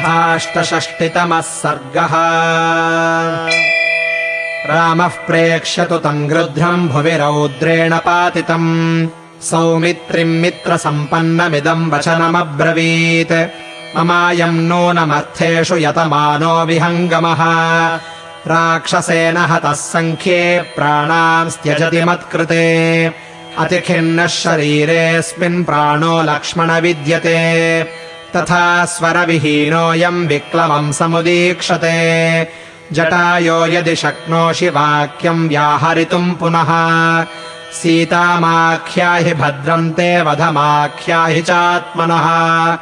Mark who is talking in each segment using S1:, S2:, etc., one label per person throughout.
S1: अथाष्टषष्टितमः सर्गः। रामः प्रेक्ष्यतु तम् गृध्रम् भुवि रौद्रेण पातितम् सौमित्रिम् मित्रसम्पन्नमिदम् वचनमब्रवीत्। ममायम् नूनमर्थेषु यतमानो विहङ्गमः। राक्षसेन हतः सङ्ख्ये प्राणांस्त्यजति मत्कृते। अतिखिन्नः शरीरेऽस्मिन् प्राणो लक्ष्मण विद्यते तथा स्वरविहीनोऽयम् विक्लवम् समुदीक्षते। जटायो यदि शक्नोषि वाक्यम् व्याहरितुम् पुनः। सीतामाख्याहि भद्रम् ते वधमाख्याहि चात्मनः।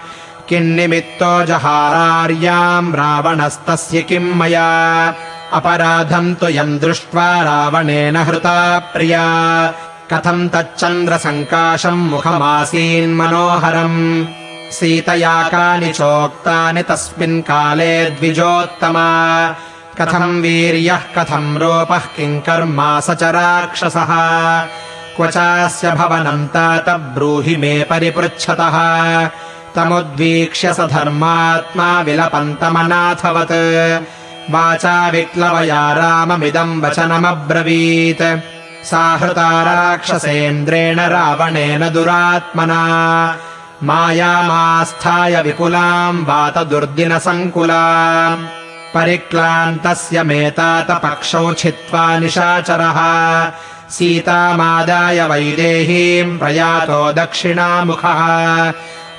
S1: किन्निमित्तो जहारार्याम् रावणस्तस्य किम् मया? अपराधम् तु यम् दृष्ट्वा रावणेन हृता प्रिया। कथम् तच्चन्द्रसङ्काशम् मुखमासीन्मनोहरम् सीतया कानि चोक्तानि तस्मिन् काले द्विजोत्तमा। कथम् वीर्यः कथम् रूपः किम् कर्मा स च राक्षसः। क्व चास्य भवनम् तात ब्रूहि मे परिपृच्छतः। तमुद्वीक्ष्य स धर्मात्मा विलपन्तमनाथवत्। वाचा विक्लवया राममिदम् वचनमब्रवीत्। साहृता राक्षसेन्द्रेण रावणेन दुरात्मना मायामास्थाय विपुलाम् वातदुर्दिनसङ्कुला परिक्लान्तस्य मेतातपक्षौ छित्त्वा निशाचरः सीतामादाय वैदेहीम् प्रयातो दक्षिणामुखः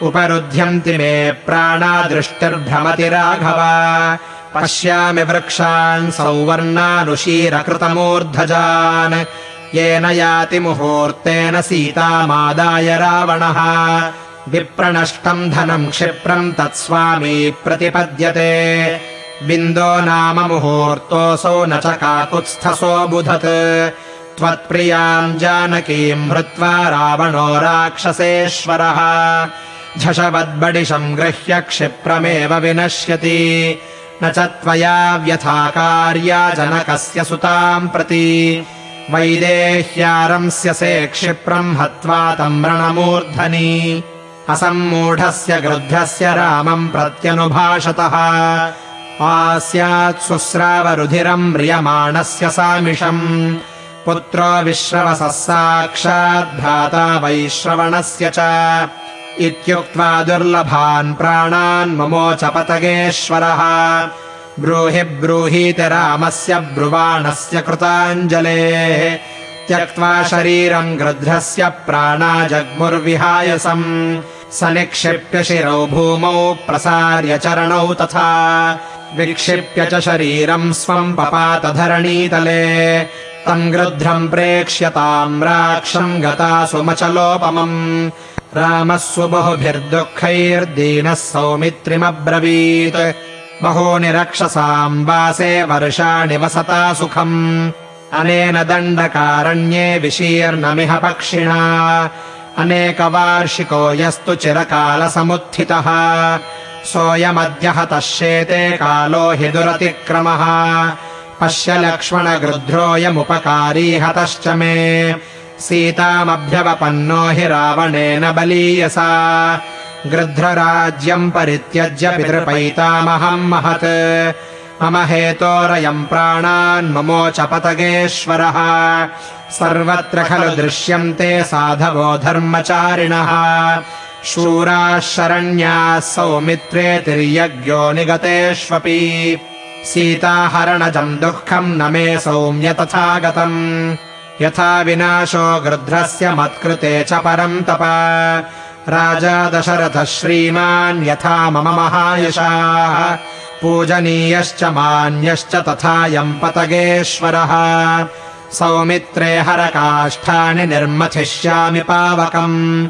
S1: उपरुध्यन्ति मे प्राणा दृष्टिर्भ्रमति राघव पश्यामि वृक्षान् सौवर्णानुशीरकृतमूर्धजान् येन याति मुहूर्तेन सीतामादाय रावणः विप्रणष्टम् धनम् क्षिप्रम् तत्स्वामी प्रतिपद्यते। बिन्दो नाम मुहूर्तोऽसौ न च काकुत्स्थसो बुधत्। त्वत्प्रियाम् जानकीम् हृत्वा रावणो राक्षसेश्वरः। झषवद्बडिशम् गृह्य क्षिप्रमेव विनश्यति। न च त्वया व्यथाकार्या जनकस्य सुताम् प्रति। वैदेह्यारंस्यसे क्षिप्रम् हत्वा तम् रणमूर्धनि असम्मूढस्य गृध्रस्य रामम् प्रत्यनुभाषतः। आस्यात् शुश्रावरुधिरम् म्रियमाणस्य सामिषम्। पुत्रो विश्रवसः साक्षाद्भ्राता वैश्रवणस्य च। इत्युक्त्वा दुर्लभान् प्राणान् ममोच पतगेश्वरः। ब्रूहि ब्रूहीति रामस्य ब्रुवाणस्य कृताञ्जलेः। त्यक्त्वा शरीरम् गृध्रस्य प्राणा जग्मुर्विहायसम् स निक्षिप्य शिरौ भूमौ प्रसार्य चरणौ तथा विक्षिप्य च शरीरम् स्वम् पपातधरणीतले तम् गृध्रम् प्रेक्ष्यताम् राक्षम् गता सुमचलोपमम् रामः सुबहुभिर्दुःखैर्दीनः सौमित्रिमब्रवीत्। बहूनि रक्षसाम् वासे वर्षाणि वसता सुखम्। अनेन दण्डकारण्ये विशीर्णमिह पक्षिणा अनेकवार्षिको यस्तु चिरकालसमुत्थितः। सोऽयमद्य हतः शेते कालो हि दुरतिक्रमः। पश्य लक्ष्मणगृध्रोऽयमुपकारी हतश्च मे। सीतामभ्यवपन्नो हि रावणेन बलीयसा गृध्रराज्यम् परित्यज्य पितृपैतामहम् महत् मम हेतोरयम् प्राणान् ममोच पतगेश्वरः सर्वत्र खलु दृश्यन्ते साधवो धर्मचारिणः। शूराः शरण्याः सौमित्रे तिर्यज्ञो निगतेष्वपि। सीताहरणजम् दुःखम् न मे सौम्य तथा गतम् यथा विनाशो गृध्रस्य मत्कृते च परम् तप। राजा दशरथः श्रीमान् यथा मम महायशाः पूजनीयश्च मान्यश्च तथायम् पतगेश्वरः। सौमित्रे हरकाष्ठानि निर्मथिष्यामि पावकम्।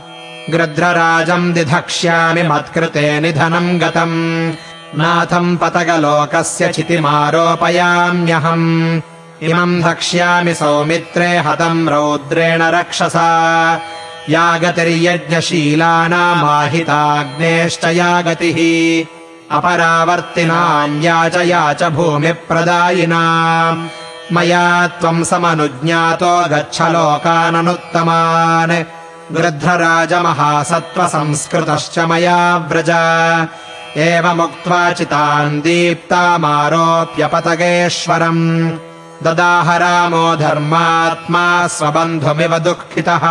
S1: गृध्रराजम् दिधक्ष्यामि मत्कृते निधनम् गतम्। नाथम् पतगलोकस्य चितिमारोपयाम्यहम्। इमम् धक्ष्यामि सौमित्रे हतम् रौद्रेण रक्षसा। या गतिर्यज्ञशीलानामाहिताग्नेश्च या गतिः अपरावर्तिनाम् या च भूमिप्रदायिनाम्। मया त्वम् समनुज्ञातो गच्छ लोकाननुत्तमान् गृध्रराजमहासत्त्वसंस्कृतश्च मया व्रज। एवमुक्त्वा चिताम् दीप्तामारोप्य पतगेश्वरम् ददाह रामो धर्मात्मा स्वबन्धुमिव दुःखितः।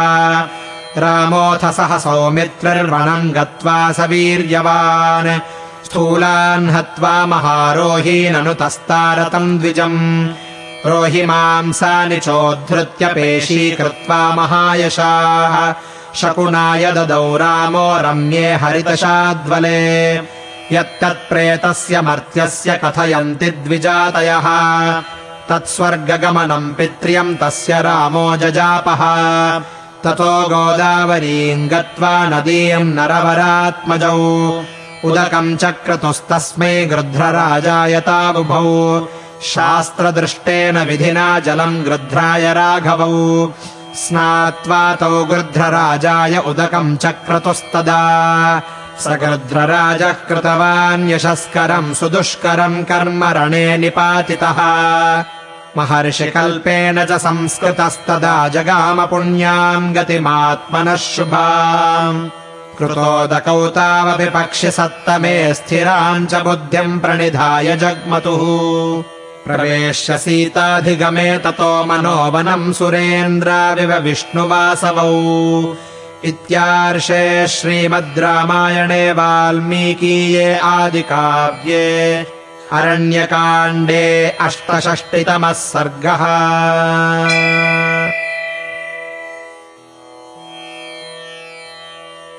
S1: रामोऽथ सह सौमित्रिर्वणम् गत्वा स वीर्यवान् स्थूलान् हत्वा महारोहीननुतस्तारतम् द्विजम्। रोहि मांसानि चोद्धृत्य पेशीकृत्वा महायशाः। शकुनाय ददौ रामो रम्ये हरितशाद्वले। यत्तत्प्रेतस्य मर्त्यस्य कथयन्ति द्विजातयः। तत्स्वर्गगमनम् पित्र्यम् तस्य रामो जजापः। ततो गोदावरीम् गत्वा नदीम् नरवरात्मजौ उदकम् चक्रतुस्तस्मै गृध्रराजायताबुभौ शास्त्रदृष्टेन विधिना जलम् गृध्राय राघवौ। स्नात्वा तौ गृध्रराजाय उदकम् चक्रतुस्तदा। स गृध्रराजः कृतवान् यशस्करम् सुदुष्करम् कर्म रणे निपातितः। महर्षिकल्पेन च संस्कृतस्तदा जगाम पुण्याम् गतिमात्मनः शुभा कृतोदकौ तावपि पक्षिसत्तमे स्थिराम् च बुद्धिम् प्रणिधाय जग्मतुः। प्रवेश्य सीताधिगमे ततो मनोवनम् सुरेन्द्राविव विष्णुवासवौ। इत्यार्षे श्रीमद् रामायणे वाल्मीकीये आदिकाव्ये अरण्यकाण्डे अष्टषष्टितमः सर्गः